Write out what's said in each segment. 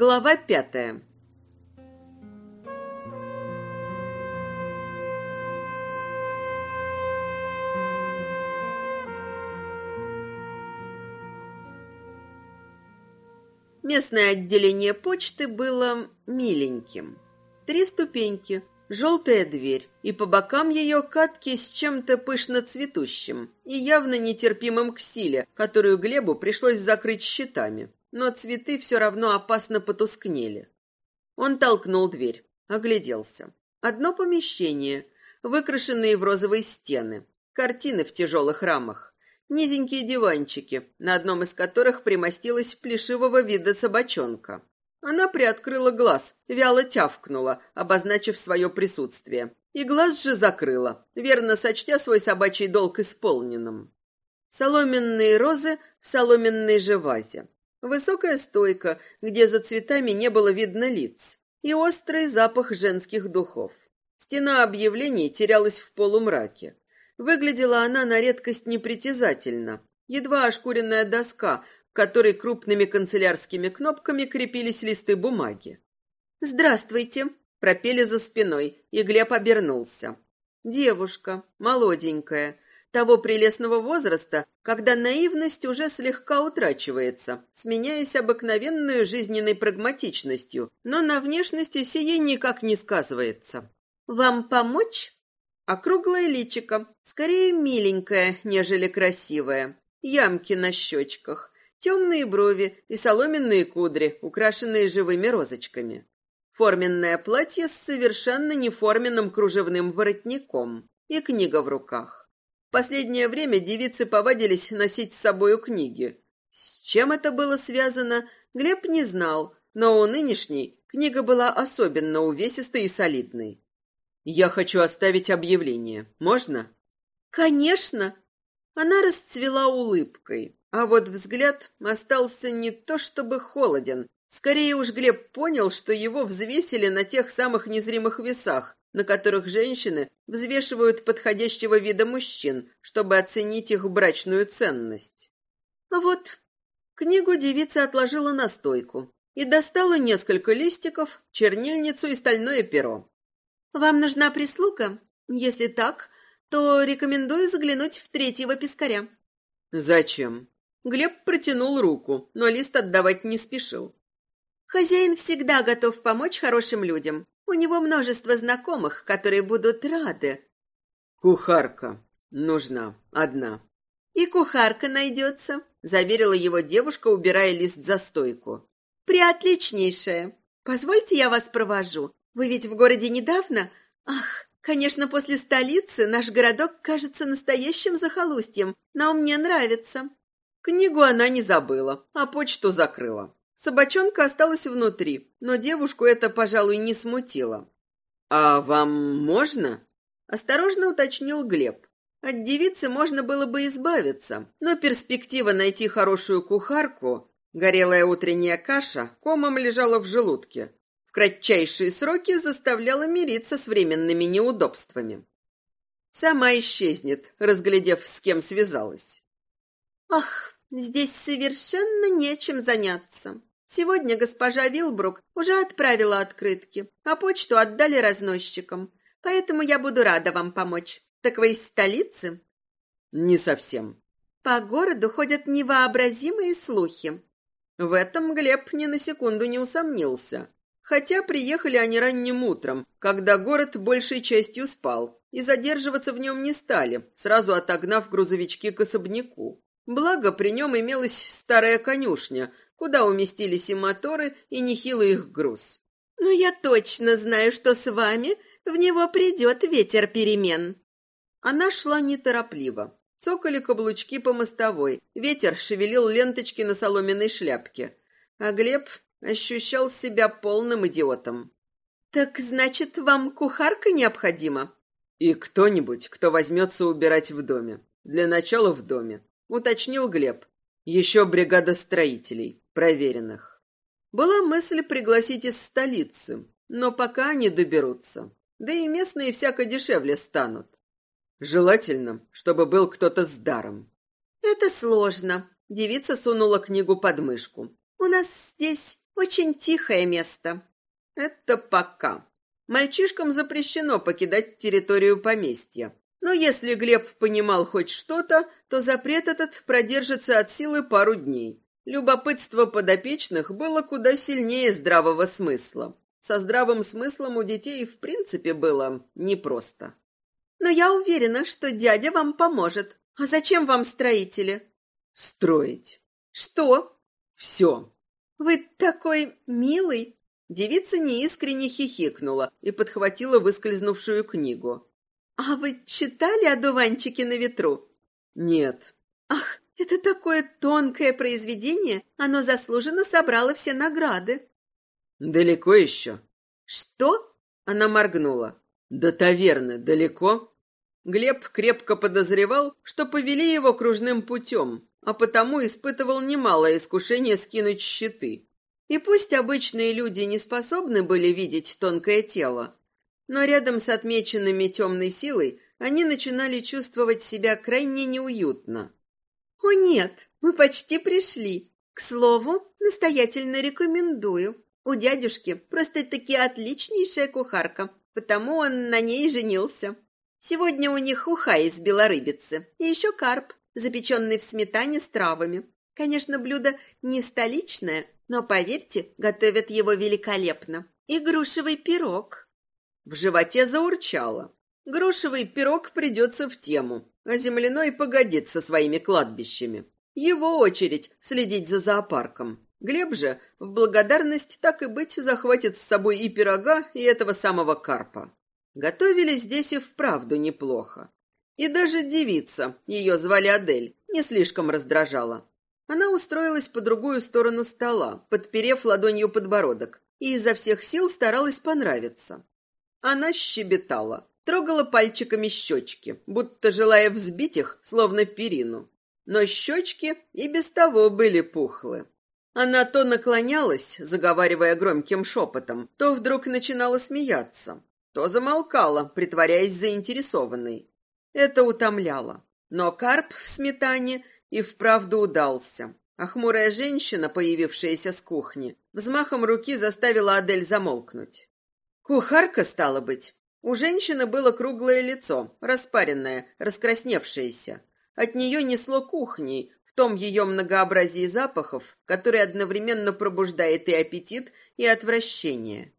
Глава пятая. Местное отделение почты было миленьким. Три ступеньки, желтая дверь, и по бокам ее катки с чем-то пышно цветущим и явно нетерпимым к силе, которую Глебу пришлось закрыть щитами но цветы все равно опасно потускнели. Он толкнул дверь, огляделся. Одно помещение, выкрашенные в розовые стены, картины в тяжелых рамах, низенькие диванчики, на одном из которых примостилась плешивого вида собачонка. Она приоткрыла глаз, вяло тявкнула, обозначив свое присутствие. И глаз же закрыла, верно сочтя свой собачий долг исполненным. Соломенные розы в соломенной же вазе. Высокая стойка, где за цветами не было видно лиц, и острый запах женских духов. Стена объявлений терялась в полумраке. Выглядела она на редкость непритязательно. Едва ошкуренная доска, к которой крупными канцелярскими кнопками крепились листы бумаги. «Здравствуйте!» — пропели за спиной, и Глеб обернулся. Девушка, молоденькая, того прелестного возраста, когда наивность уже слегка утрачивается, сменяясь обыкновенной жизненной прагматичностью, но на внешности сие никак не сказывается. «Вам помочь?» Округлое личико, скорее миленькое, нежели красивое. Ямки на щечках, темные брови и соломенные кудри, украшенные живыми розочками. Форменное платье с совершенно неформенным кружевным воротником и книга в руках. Последнее время девицы повадились носить с собою книги. С чем это было связано, Глеб не знал, но у нынешней книга была особенно увесистой и солидной. «Я хочу оставить объявление. Можно?» «Конечно!» Она расцвела улыбкой, а вот взгляд остался не то чтобы холоден. Скорее уж Глеб понял, что его взвесили на тех самых незримых весах, на которых женщины взвешивают подходящего вида мужчин, чтобы оценить их брачную ценность. А вот книгу девица отложила на стойку и достала несколько листиков, чернильницу и стальное перо. «Вам нужна прислуга? Если так, то рекомендую заглянуть в третьего пескаря». «Зачем?» Глеб протянул руку, но лист отдавать не спешил. «Хозяин всегда готов помочь хорошим людям. У него множество знакомых, которые будут рады. Кухарка нужна одна. И кухарка найдется, заверила его девушка, убирая лист за стойку. Приотличнейшая. Позвольте, я вас провожу. Вы ведь в городе недавно? Ах, конечно, после столицы наш городок кажется настоящим захолустьем, но мне нравится. Книгу она не забыла, а почту закрыла. Собачонка осталась внутри, но девушку это, пожалуй, не смутило. «А вам можно?» — осторожно уточнил Глеб. От девицы можно было бы избавиться, но перспектива найти хорошую кухарку, горелая утренняя каша, комом лежала в желудке. В кратчайшие сроки заставляла мириться с временными неудобствами. Сама исчезнет, разглядев, с кем связалась. «Ах, здесь совершенно нечем заняться», Сегодня госпожа Вилбрук уже отправила открытки, а почту отдали разносчикам. Поэтому я буду рада вам помочь. Так вы из столицы? Не совсем. По городу ходят невообразимые слухи. В этом Глеб ни на секунду не усомнился. Хотя приехали они ранним утром, когда город большей частью спал, и задерживаться в нем не стали, сразу отогнав грузовички к особняку. Благо, при нем имелась старая конюшня, куда уместились и моторы, и нехилый их груз. «Ну, я точно знаю, что с вами в него придет ветер перемен». Она шла неторопливо. Цокали каблучки по мостовой, ветер шевелил ленточки на соломенной шляпке. А Глеб ощущал себя полным идиотом. «Так, значит, вам кухарка необходима?» «И кто-нибудь, кто возьмется убирать в доме. Для начала в доме», — уточнил Глеб. «Еще бригада строителей проверенных. Была мысль пригласить из столицы, но пока они доберутся. Да и местные всяко дешевле станут. Желательно, чтобы был кто-то с даром. Это сложно. Девица сунула книгу под мышку. У нас здесь Очень тихое место. Это пока. Мальчишкам запрещено покидать территорию поместья. Но если Глеб понимал хоть что-то, то запрет этот продержится от силы пару дней. Любопытство подопечных было куда сильнее здравого смысла. Со здравым смыслом у детей в принципе было непросто. «Но я уверена, что дядя вам поможет. А зачем вам строители?» «Строить». «Что?» «Все». «Вы такой милый!» Девица неискренне хихикнула и подхватила выскользнувшую книгу. «А вы читали «Одуванчики на ветру»?» «Нет». «Ах, это такое тонкое произведение, оно заслуженно собрало все награды». «Далеко еще?» «Что?» — она моргнула. «До таверны далеко?» Глеб крепко подозревал, что повели его кружным путем, а потому испытывал немалое искушение скинуть щиты. И пусть обычные люди не способны были видеть тонкое тело, но рядом с отмеченными темной силой они начинали чувствовать себя крайне неуютно. «О нет, мы почти пришли. К слову, настоятельно рекомендую. У дядюшки просто-таки отличнейшая кухарка, потому он на ней женился. Сегодня у них уха из белорыбицы и еще карп, запеченный в сметане с травами. Конечно, блюдо не столичное, но, поверьте, готовят его великолепно. И грушевый пирог. В животе заурчало. Грушевый пирог придется в тему, а земляной погодит со своими кладбищами. Его очередь следить за зоопарком. Глеб же в благодарность так и быть захватит с собой и пирога, и этого самого карпа. Готовили здесь и вправду неплохо. И даже девица, ее звали Адель, не слишком раздражала. Она устроилась по другую сторону стола, подперев ладонью подбородок, и изо всех сил старалась понравиться. Она щебетала, трогала пальчиками щечки, будто желая взбить их, словно перину. Но щечки и без того были пухлы. Она то наклонялась, заговаривая громким шепотом, то вдруг начинала смеяться, то замолкала, притворяясь заинтересованной. Это утомляло. Но карп в сметане и вправду удался. А хмурая женщина, появившаяся с кухни, взмахом руки заставила Адель замолкнуть. Кухарка, стало быть. У женщины было круглое лицо, распаренное, раскрасневшееся. От нее несло кухней, в том ее многообразии запахов, который одновременно пробуждает и аппетит, и отвращение.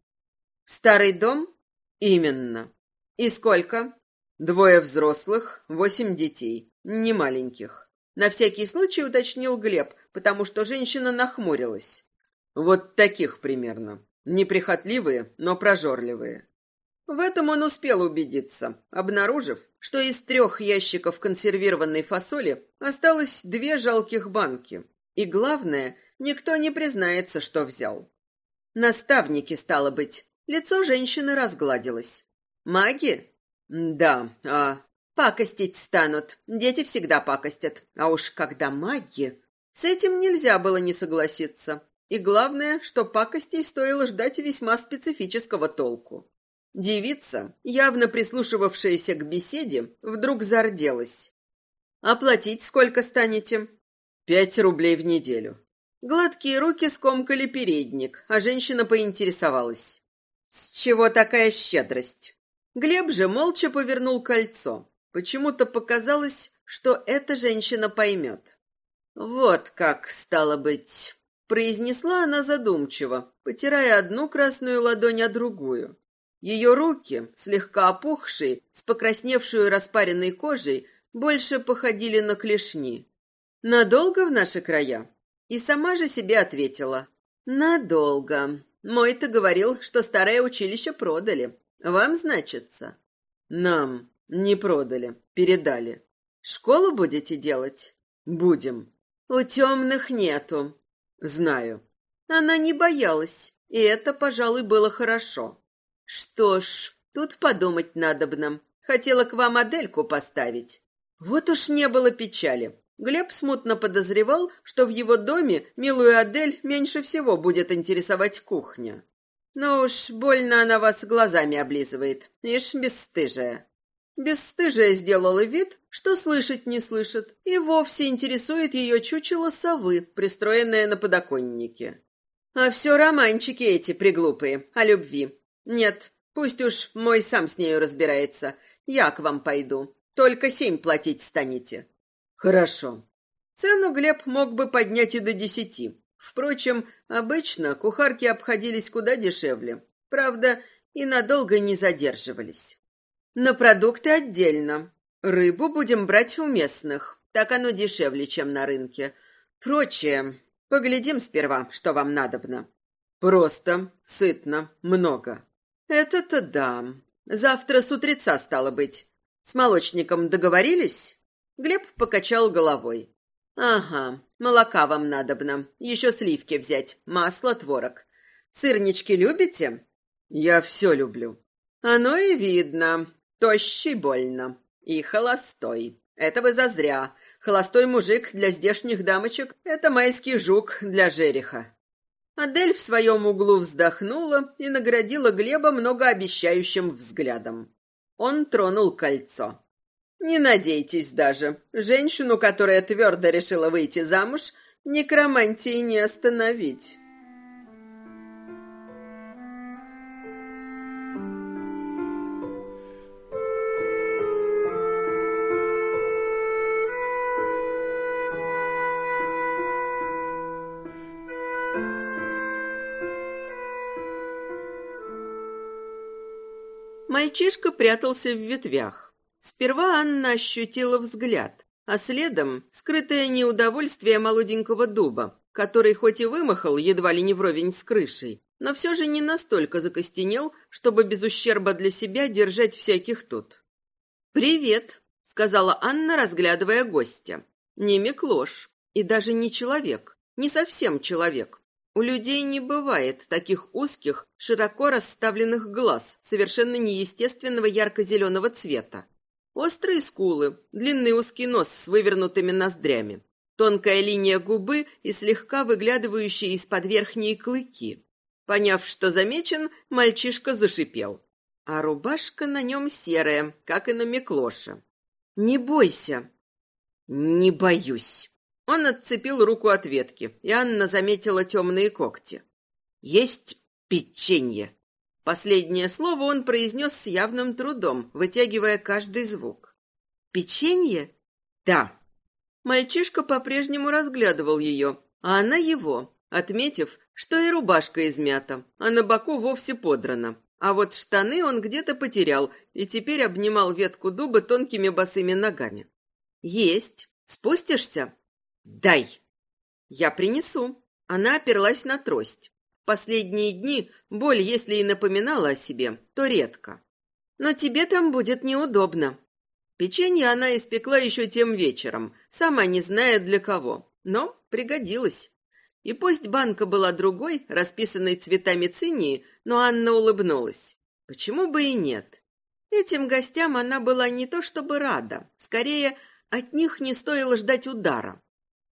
«Старый дом?» «Именно. И сколько?» «Двое взрослых, восемь детей, не маленьких». На всякий случай уточнил Глеб, потому что женщина нахмурилась. «Вот таких примерно. Неприхотливые, но прожорливые. В этом он успел убедиться, обнаружив, что из трех ящиков консервированной фасоли осталось две жалких банки. И главное, никто не признается, что взял. Наставники, стало быть. Лицо женщины разгладилось. Маги? Да, а... Пакостить станут. Дети всегда пакостят. А уж когда маги... С этим нельзя было не согласиться. И главное, что пакостей стоило ждать весьма специфического толку. Девица, явно прислушивавшаяся к беседе, вдруг зарделась. «Оплатить сколько станете?» «Пять рублей в неделю». Гладкие руки скомкали передник, а женщина поинтересовалась. «С чего такая щедрость?» Глеб же молча повернул кольцо. Почему-то показалось, что эта женщина поймет. «Вот как, стало быть...» произнесла она задумчиво, потирая одну красную ладонь о другую. Ее руки, слегка опухшие, с покрасневшей распаренной кожей, больше походили на клешни. «Надолго в наши края?» И сама же себе ответила. «Надолго. Мой-то говорил, что старое училище продали. Вам, значится?» «Нам. Не продали. Передали. Школу будете делать?» «Будем». «У темных нету. Знаю. Она не боялась, и это, пожалуй, было хорошо. Что ж, тут подумать надобно. Хотела к вам Адельку поставить. Вот уж не было печали. Глеб смутно подозревал, что в его доме милую Адель меньше всего будет интересовать кухня. Но уж больно она вас глазами облизывает, ишь бесстыжая. Бесстыжая сделала вид, что слышать не слышит, и вовсе интересует ее чучело совы, пристроенное на подоконнике. А все романчики эти приглупые, о любви. Нет, пусть уж мой сам с нею разбирается. Я к вам пойду. Только семь платить станете. Хорошо. Цену Глеб мог бы поднять и до десяти. Впрочем, обычно кухарки обходились куда дешевле. Правда, и надолго не задерживались. На продукты отдельно. Рыбу будем брать у местных. Так оно дешевле, чем на рынке. Прочее, поглядим сперва, что вам надобно. Просто, сытно, много. Это-то да. Завтра с утреца стало быть. С молочником договорились? Глеб покачал головой. Ага, молока вам надобно. Еще сливки взять, масло, творог. Сырнички любите? Я все люблю. Оно и видно. Тощий больно. И холостой. Это вы зазря. Холостой мужик для здешних дамочек — это майский жук для жереха. Адель в своем углу вздохнула и наградила Глеба многообещающим взглядом. Он тронул кольцо. «Не надейтесь даже. Женщину, которая твердо решила выйти замуж, некромантии не остановить». Мальчишка прятался в ветвях. Сперва Анна ощутила взгляд, а следом скрытое неудовольствие молоденького дуба, который хоть и вымахал едва ли не вровень с крышей, но все же не настолько закостенел, чтобы без ущерба для себя держать всяких тут. «Привет», — сказала Анна, разглядывая гостя. «Не Миклош, и даже не человек, не совсем человек. У людей не бывает таких узких, широко расставленных глаз, совершенно неестественного ярко-зеленого цвета. Острые скулы, длинный узкий нос с вывернутыми ноздрями, тонкая линия губы и слегка выглядывающие из-под верхние клыки. Поняв, что замечен, мальчишка зашипел. А рубашка на нем серая, как и на Миклоше. «Не бойся!» «Не боюсь!» Он отцепил руку от ветки, и Анна заметила темные когти. «Есть печенье!» Последнее слово он произнес с явным трудом, вытягивая каждый звук. «Печенье?» «Да». Мальчишка по-прежнему разглядывал ее, а она его, отметив, что и рубашка измята, а на боку вовсе подрана. А вот штаны он где-то потерял и теперь обнимал ветку дуба тонкими босыми ногами. «Есть. Спустишься?» «Дай!» «Я принесу». Она оперлась на трость. В последние дни боль, если и напоминала о себе, то редко. «Но тебе там будет неудобно». Печенье она испекла еще тем вечером, сама не зная для кого, но пригодилась. И пусть банка была другой, расписанной цветами цинии, но Анна улыбнулась. Почему бы и нет? Этим гостям она была не то чтобы рада, скорее, от них не стоило ждать удара.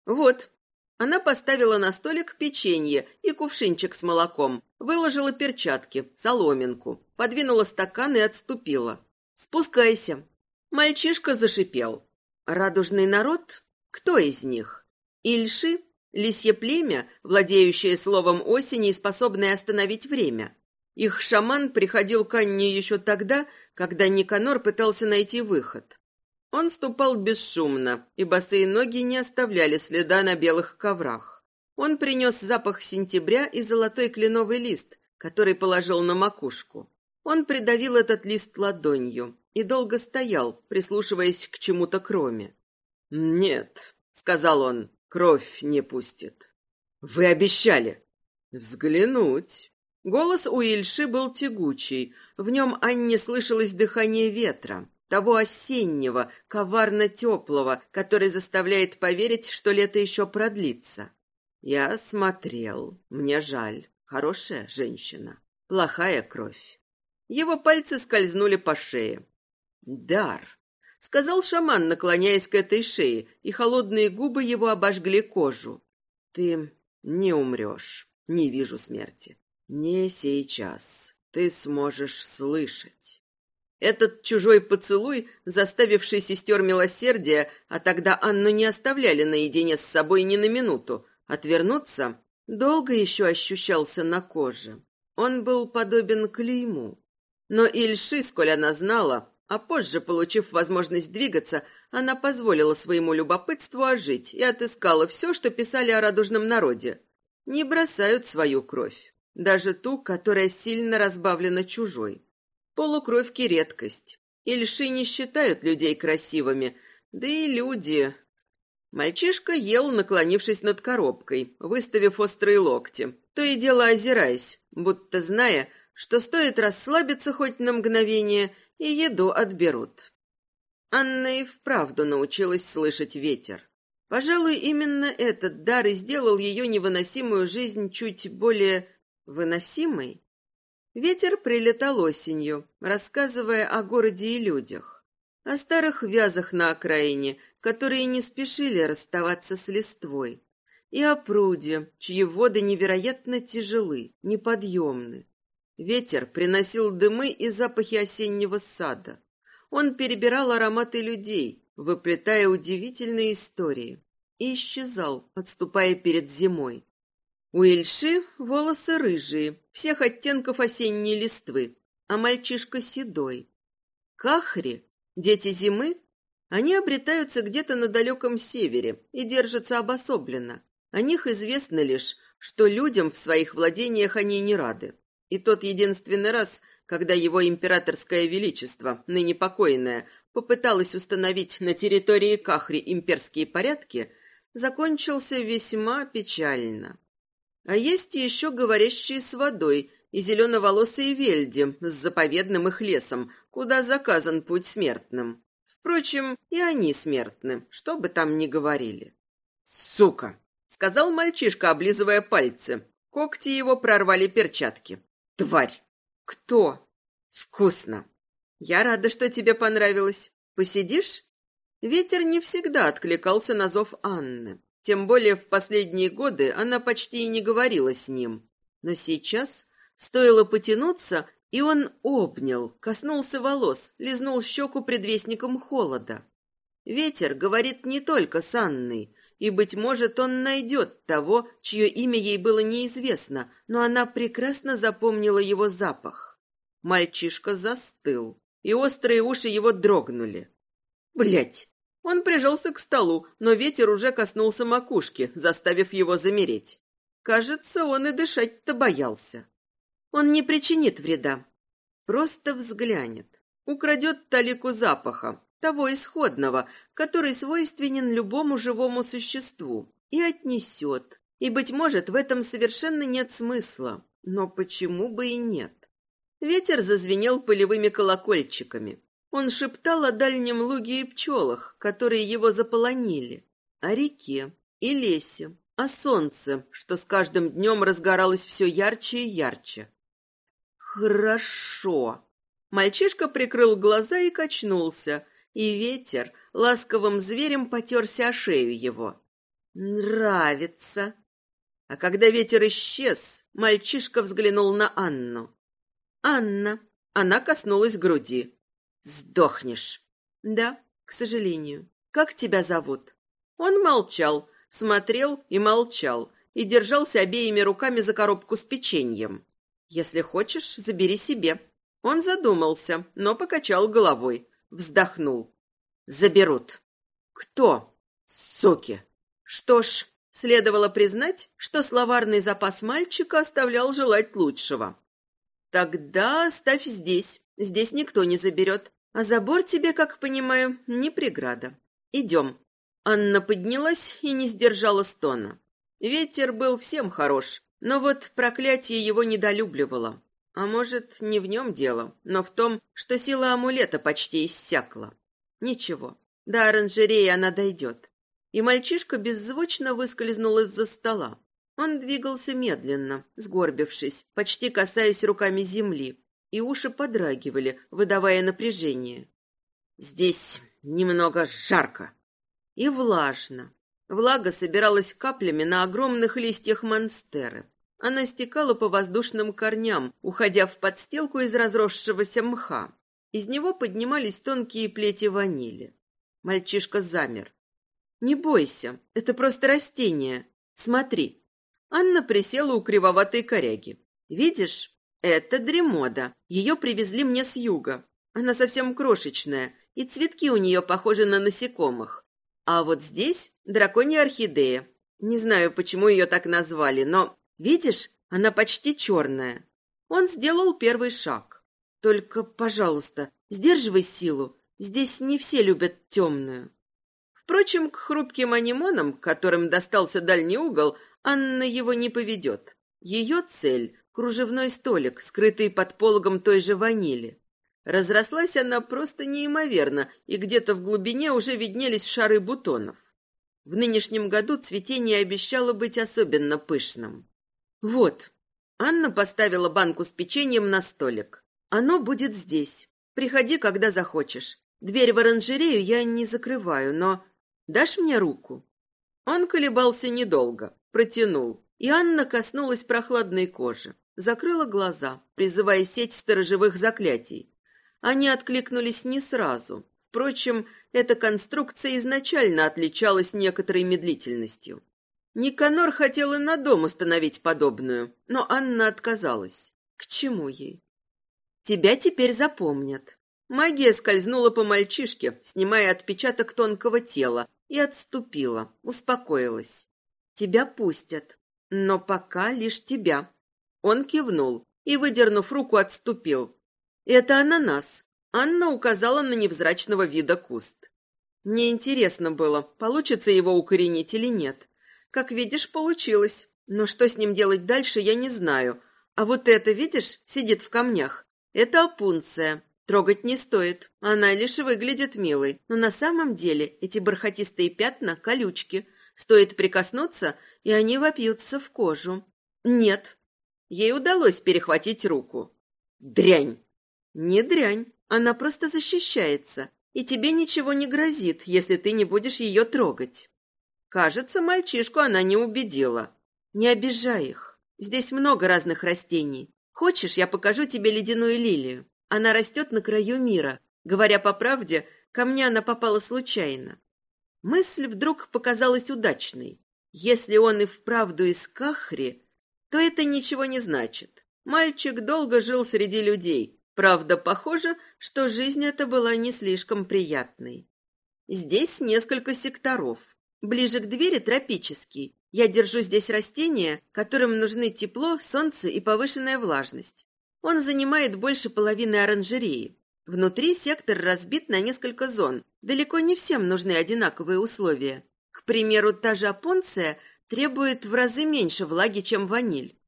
Вот. Она поставила на столик печенье и кувшинчик с молоком, выложила перчатки, соломинку, подвинула стакан и отступила. Спускайся. Мальчишка зашипел. Радужный народ? Кто из них? Ильши? Лисье племя, владеющее словом осени и способное остановить время. Их шаман приходил к Анне еще тогда, когда Никанор пытался найти выход. Он ступал бесшумно, и босые ноги не оставляли следа на белых коврах. Он принес запах сентября и золотой кленовый лист, который положил на макушку. Он придавил этот лист ладонью и долго стоял, прислушиваясь к чему-то кроме. «Нет», — сказал он, — «кровь не пустит». «Вы обещали». «Взглянуть». Голос у Ильши был тягучий, в нем Анне слышалось дыхание ветра того осеннего, коварно-теплого, который заставляет поверить, что лето еще продлится. Я смотрел. Мне жаль. Хорошая женщина. Плохая кровь. Его пальцы скользнули по шее. «Дар», — сказал шаман, наклоняясь к этой шее, и холодные губы его обожгли кожу. «Ты не умрешь. Не вижу смерти. Не сейчас. Ты сможешь слышать». Этот чужой поцелуй, заставивший сестер милосердия, а тогда Анну не оставляли наедине с собой ни на минуту, отвернуться, долго еще ощущался на коже. Он был подобен клейму. Но Ильши, сколь она знала, а позже, получив возможность двигаться, она позволила своему любопытству ожить и отыскала все, что писали о радужном народе. Не бросают свою кровь, даже ту, которая сильно разбавлена чужой. Полукровки — редкость. Ильши не считают людей красивыми, да и люди... Мальчишка ел, наклонившись над коробкой, выставив острые локти, то и дело озираясь, будто зная, что стоит расслабиться хоть на мгновение, и еду отберут. Анна и вправду научилась слышать ветер. Пожалуй, именно этот дар и сделал ее невыносимую жизнь чуть более выносимой. Ветер прилетал осенью, рассказывая о городе и людях, о старых вязах на окраине, которые не спешили расставаться с листвой, и о пруде, чьи воды невероятно тяжелы, неподъемны. Ветер приносил дымы и запахи осеннего сада. Он перебирал ароматы людей, выплетая удивительные истории, и исчезал, отступая перед зимой. У Ильши волосы рыжие, всех оттенков осенней листвы, а мальчишка седой. Кахри, дети зимы, они обретаются где-то на далеком севере и держатся обособленно. О них известно лишь, что людям в своих владениях они не рады. И тот единственный раз, когда его императорское величество, ныне покойное, попыталась установить на территории Кахри имперские порядки, закончился весьма печально. А есть еще говорящие с водой и зеленоволосые вельди с заповедным их лесом, куда заказан путь смертным. Впрочем, и они смертны, что бы там ни говорили. «Сука!» — сказал мальчишка, облизывая пальцы. Когти его прорвали перчатки. «Тварь!» «Кто?» «Вкусно!» «Я рада, что тебе понравилось. Посидишь?» Ветер не всегда откликался на зов Анны. Тем более в последние годы она почти и не говорила с ним. Но сейчас стоило потянуться, и он обнял, коснулся волос, лизнул щеку предвестником холода. Ветер говорит не только с Анной, и, быть может, он найдет того, чье имя ей было неизвестно, но она прекрасно запомнила его запах. Мальчишка застыл, и острые уши его дрогнули. Блять! Он прижался к столу, но ветер уже коснулся макушки, заставив его замереть. Кажется, он и дышать-то боялся. Он не причинит вреда. Просто взглянет. Украдет талику запаха, того исходного, который свойственен любому живому существу, и отнесет. И, быть может, в этом совершенно нет смысла. Но почему бы и нет? Ветер зазвенел полевыми колокольчиками. Он шептал о дальнем луге и пчелах, которые его заполонили, о реке и лесе, о солнце, что с каждым днем разгоралось все ярче и ярче. «Хорошо». Мальчишка прикрыл глаза и качнулся, и ветер ласковым зверем потерся о шею его. «Нравится». А когда ветер исчез, мальчишка взглянул на Анну. «Анна». Она коснулась груди. «Сдохнешь». «Да, к сожалению. Как тебя зовут?» Он молчал, смотрел и молчал, и держался обеими руками за коробку с печеньем. «Если хочешь, забери себе». Он задумался, но покачал головой, вздохнул. «Заберут». «Кто?» «Суки». Что ж, следовало признать, что словарный запас мальчика оставлял желать лучшего. «Тогда оставь здесь, здесь никто не заберет. А забор тебе, как понимаю, не преграда. Идем». Анна поднялась и не сдержала стона. Ветер был всем хорош, но вот проклятие его недолюбливало. А может, не в нем дело, но в том, что сила амулета почти иссякла. Ничего, до оранжереи она дойдет. И мальчишка беззвучно выскользнул из-за стола. Он двигался медленно, сгорбившись, почти касаясь руками земли, и уши подрагивали, выдавая напряжение. Здесь немного жарко и влажно. Влага собиралась каплями на огромных листьях монстеры. Она стекала по воздушным корням, уходя в подстилку из разросшегося мха. Из него поднимались тонкие плети ванили. Мальчишка замер. «Не бойся, это просто растение. Смотри». Анна присела у кривоватой коряги. «Видишь, это дремода. Ее привезли мне с юга. Она совсем крошечная, и цветки у нее похожи на насекомых. А вот здесь драконья орхидея. Не знаю, почему ее так назвали, но, видишь, она почти черная. Он сделал первый шаг. Только, пожалуйста, сдерживай силу. Здесь не все любят темную. Впрочем, к хрупким анимонам, которым достался дальний угол, Анна его не поведет. Ее цель — кружевной столик, скрытый под пологом той же ванили. Разрослась она просто неимоверно, и где-то в глубине уже виднелись шары бутонов. В нынешнем году цветение обещало быть особенно пышным. Вот. Анна поставила банку с печеньем на столик. Оно будет здесь. Приходи, когда захочешь. Дверь в оранжерею я не закрываю, но дашь мне руку? Он колебался недолго, протянул, и Анна коснулась прохладной кожи, закрыла глаза, призывая сеть сторожевых заклятий. Они откликнулись не сразу. Впрочем, эта конструкция изначально отличалась некоторой медлительностью. Никанор хотел и на дом установить подобную, но Анна отказалась. К чему ей? Тебя теперь запомнят. Магия скользнула по мальчишке, снимая отпечаток тонкого тела, и отступила, успокоилась. Тебя пустят, но пока лишь тебя. Он кивнул и, выдернув руку, отступил, «Это ананас». Анна указала на невзрачного вида куст. Мне интересно было, получится его укоренить или нет. Как видишь, получилось. Но что с ним делать дальше, я не знаю. А вот это, видишь, сидит в камнях. Это опунция. Трогать не стоит. Она лишь выглядит милой. Но на самом деле эти бархатистые пятна — колючки. Стоит прикоснуться, и они вопьются в кожу. Нет. Ей удалось перехватить руку. Дрянь! Не дрянь, она просто защищается, и тебе ничего не грозит, если ты не будешь ее трогать. Кажется, мальчишку она не убедила. Не обижай их. Здесь много разных растений. Хочешь, я покажу тебе ледяную лилию? Она растет на краю мира. Говоря по правде, ко мне она попала случайно. Мысль вдруг показалась удачной. Если он и вправду из Кахри, то это ничего не значит. Мальчик долго жил среди людей, Правда, похоже, что жизнь эта была не слишком приятной. Здесь несколько секторов. Ближе к двери тропический. Я держу здесь растения, которым нужны тепло, солнце и повышенная влажность. Он занимает больше половины оранжереи. Внутри сектор разбит на несколько зон. Далеко не всем нужны одинаковые условия. К примеру, та же апонция требует в разы меньше влаги, чем ваниль.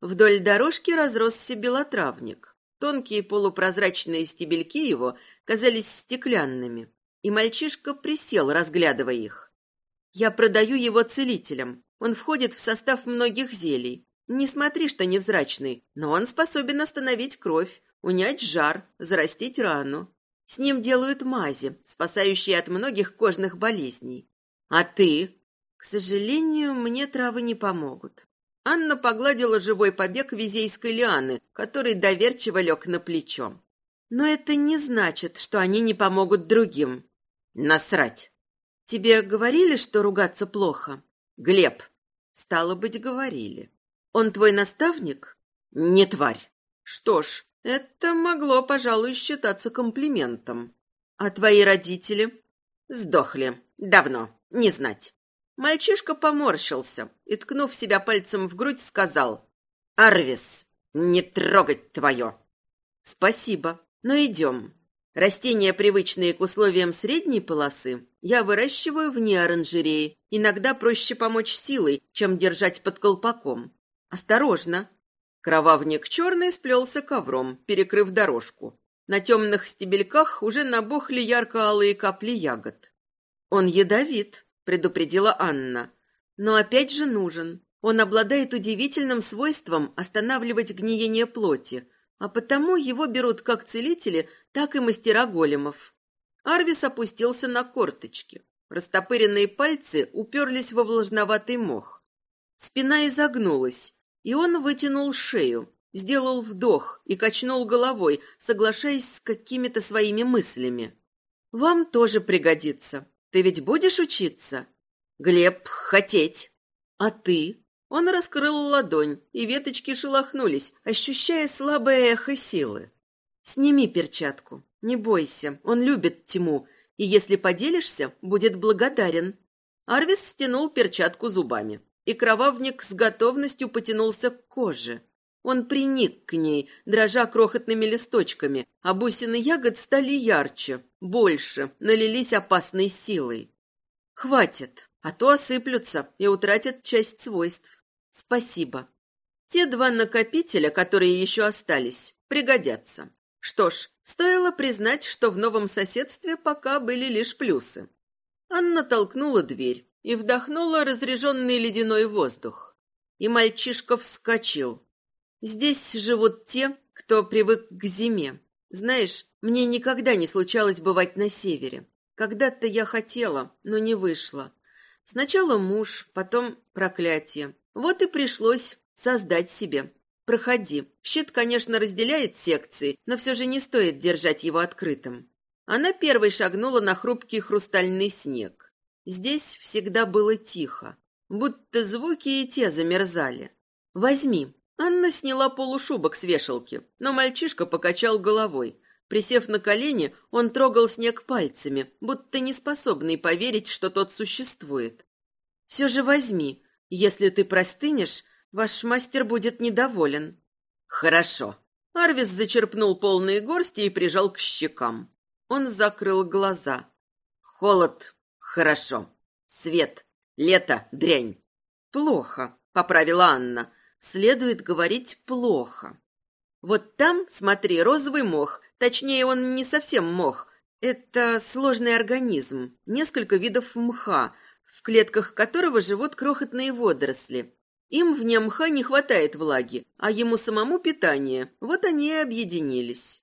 Вдоль дорожки разросся белотравник. Тонкие полупрозрачные стебельки его казались стеклянными, и мальчишка присел, разглядывая их. «Я продаю его целителям. Он входит в состав многих зелий. Не смотри, что невзрачный, но он способен остановить кровь, унять жар, зарастить рану. С ним делают мази, спасающие от многих кожных болезней. А ты? К сожалению, мне травы не помогут. Анна погладила живой побег визейской лианы, который доверчиво лег на плечо. Но это не значит, что они не помогут другим. Насрать. Тебе говорили, что ругаться плохо? Глеб. Стало быть, говорили. Он твой наставник? Не тварь. Что ж, это могло, пожалуй, считаться комплиментом. А твои родители? Сдохли. Давно. Не знать. Мальчишка поморщился и, ткнув себя пальцем в грудь, сказал «Арвис, не трогать твое!» «Спасибо, но идем. Растения, привычные к условиям средней полосы, я выращиваю вне оранжереи. Иногда проще помочь силой, чем держать под колпаком. Осторожно!» Кровавник черный сплелся ковром, перекрыв дорожку. На темных стебельках уже набухли ярко-алые капли ягод. «Он ядовит», предупредила Анна. Но опять же нужен. Он обладает удивительным свойством останавливать гниение плоти, а потому его берут как целители, так и мастера големов. Арвис опустился на корточки. Растопыренные пальцы уперлись во влажноватый мох. Спина изогнулась, и он вытянул шею, сделал вдох и качнул головой, соглашаясь с какими-то своими мыслями. «Вам тоже пригодится. Ты ведь будешь учиться? Глеб, хотеть. А ты? Он раскрыл ладонь, и веточки шелохнулись, ощущая слабое эхо силы. «Сними перчатку. Не бойся, он любит тьму, и если поделишься, будет благодарен». Арвис стянул перчатку зубами, и кровавник с готовностью потянулся к коже. Он приник к ней, дрожа крохотными листочками, а бусины ягод стали ярче, больше, налились опасной силой. «Хватит, а то осыплются и утратят часть свойств». Спасибо. Те два накопителя, которые еще остались, пригодятся. Что ж, стоило признать, что в новом соседстве пока были лишь плюсы. Анна толкнула дверь и вдохнула разреженный ледяной воздух. И мальчишка вскочил. Здесь живут те, кто привык к зиме. Знаешь, мне никогда не случалось бывать на севере. Когда-то я хотела, но не вышло. Сначала муж, потом проклятие. Вот и пришлось создать себе. Проходи. Щит, конечно, разделяет секции, но все же не стоит держать его открытым. Она первой шагнула на хрупкий хрустальный снег. Здесь всегда было тихо, будто звуки и те замерзали. «Возьми». Анна сняла полушубок с вешалки, но мальчишка покачал головой. Присев на колени, он трогал снег пальцами, будто не способный поверить, что тот существует. «Все же возьми. Если ты простынешь, ваш мастер будет недоволен. Хорошо. Арвис зачерпнул полные горсти и прижал к щекам. Он закрыл глаза. Холод. Хорошо. Свет. Лето. Дрянь. Плохо, поправила Анна. Следует говорить плохо. Вот там, смотри, розовый мох. Точнее, он не совсем мох. Это сложный организм. Несколько видов мха – в клетках которого живут крохотные водоросли. Им вне мха не хватает влаги, а ему самому питания. Вот они и объединились.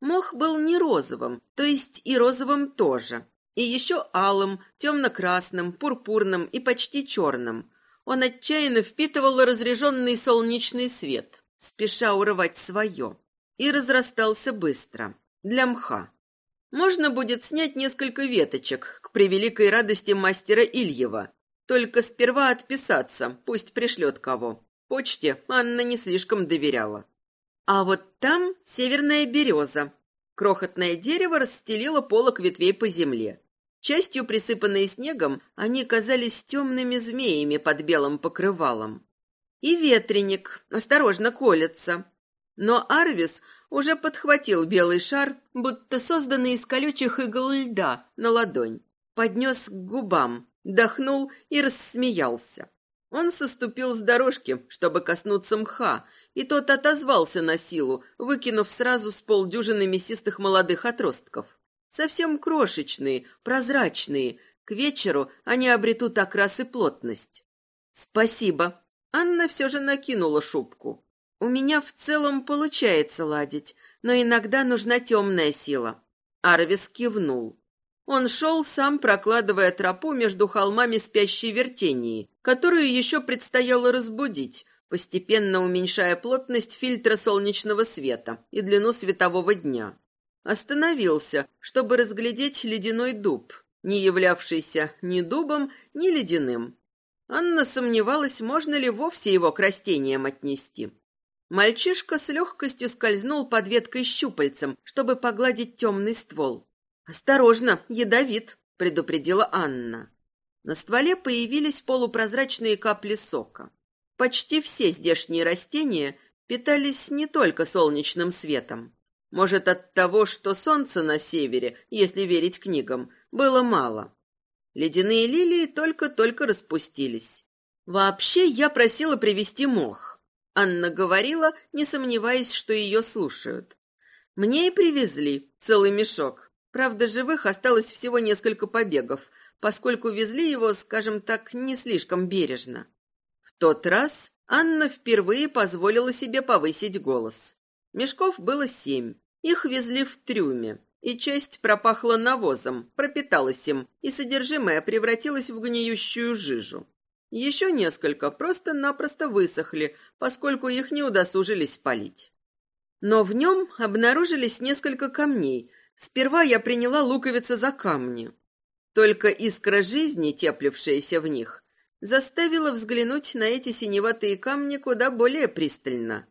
Мох был не розовым, то есть и розовым тоже. И еще алым, темно-красным, пурпурным и почти черным. Он отчаянно впитывал разреженный солнечный свет, спеша урывать свое. И разрастался быстро. Для мха. Можно будет снять несколько веточек, к превеликой радости мастера Ильева. Только сперва отписаться, пусть пришлет кого. Почте Анна не слишком доверяла. А вот там северная береза. Крохотное дерево расстелило полок ветвей по земле. Частью присыпанные снегом, они казались темными змеями под белым покрывалом. И ветреник осторожно колется. Но Арвис уже подхватил белый шар, будто созданный из колючих игл льда, на ладонь, поднес к губам, дохнул и рассмеялся. Он соступил с дорожки, чтобы коснуться мха, и тот отозвался на силу, выкинув сразу с полдюжины мясистых молодых отростков. Совсем крошечные, прозрачные. К вечеру они обретут окрас и плотность. «Спасибо». Анна все же накинула шубку. У меня в целом получается ладить, но иногда нужна темная сила. Арвис кивнул. Он шел, сам прокладывая тропу между холмами спящей вертении, которую еще предстояло разбудить, постепенно уменьшая плотность фильтра солнечного света и длину светового дня. Остановился, чтобы разглядеть ледяной дуб, не являвшийся ни дубом, ни ледяным. Анна сомневалась, можно ли вовсе его к растениям отнести. Мальчишка с легкостью скользнул под веткой щупальцем, чтобы погладить темный ствол. «Осторожно, ядовит», — предупредила Анна. На стволе появились полупрозрачные капли сока. Почти все здешние растения питались не только солнечным светом. Может, от того, что солнца на севере, если верить книгам, было мало. Ледяные лилии только-только распустились. Вообще, я просила привезти мох. Анна говорила, не сомневаясь, что ее слушают. Мне и привезли целый мешок. Правда, живых осталось всего несколько побегов, поскольку везли его, скажем так, не слишком бережно. В тот раз Анна впервые позволила себе повысить голос. Мешков было семь. Их везли в трюме, и часть пропахла навозом, пропиталась им, и содержимое превратилось в гниющую жижу. Еще несколько просто-напросто высохли, поскольку их не удосужились спалить. Но в нем обнаружились несколько камней. Сперва я приняла луковицы за камни. Только искра жизни, теплившаяся в них, заставило взглянуть на эти синеватые камни куда более пристально.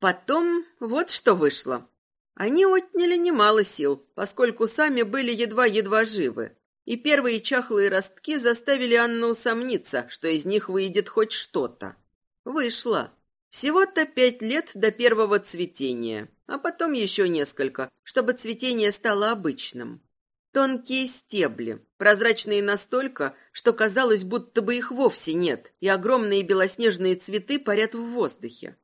Потом вот что вышло. Они отняли немало сил, поскольку сами были едва-едва живы, и первые чахлые ростки заставили Анну усомниться, что из них выйдет хоть что-то. Вышло. Всего-то пять лет до первого цветения, а потом еще несколько, чтобы цветение стало обычным. Тонкие стебли, прозрачные настолько, что казалось, будто бы их вовсе нет, и огромные белоснежные цветы парят в воздухе.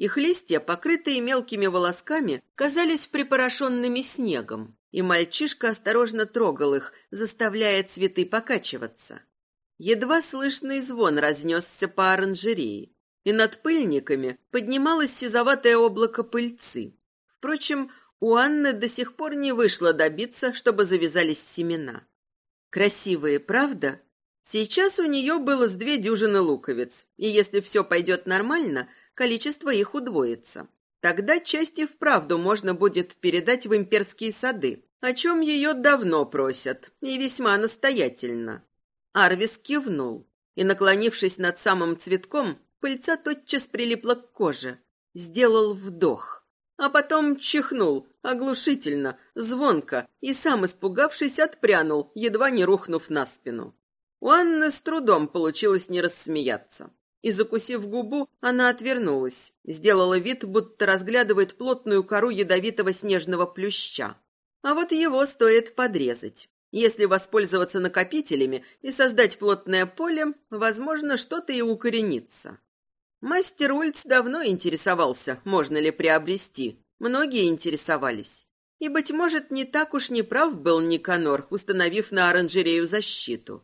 Их листья, покрытые мелкими волосками, казались припорошенными снегом, и мальчишка осторожно трогал их, заставляя цветы покачиваться. Едва слышный звон разнесся по оранжерее, и над пыльниками поднималось сизоватое облако пыльцы. Впрочем, у Анны до сих пор не вышло добиться, чтобы завязались семена. Красивые, правда? Сейчас у нее было с две дюжины луковиц, и если все пойдет нормально, количество их удвоится. Тогда часть и вправду можно будет передать в имперские сады, о чем ее давно просят, и весьма настоятельно. Арвис кивнул, и, наклонившись над самым цветком, пыльца тотчас прилипла к коже. Сделал вдох а потом чихнул, оглушительно, звонко, и сам, испугавшись, отпрянул, едва не рухнув на спину. У Анны с трудом получилось не рассмеяться. И, закусив губу, она отвернулась, сделала вид, будто разглядывает плотную кору ядовитого снежного плюща. А вот его стоит подрезать. Если воспользоваться накопителями и создать плотное поле, возможно, что-то и укоренится. Мастер Ульц давно интересовался, можно ли приобрести. Многие интересовались. И, быть может, не так уж не прав был Никанор, установив на оранжерею защиту.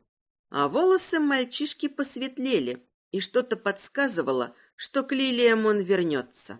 А волосы мальчишки посветлели, и что-то подсказывало, что к лилиям он вернется.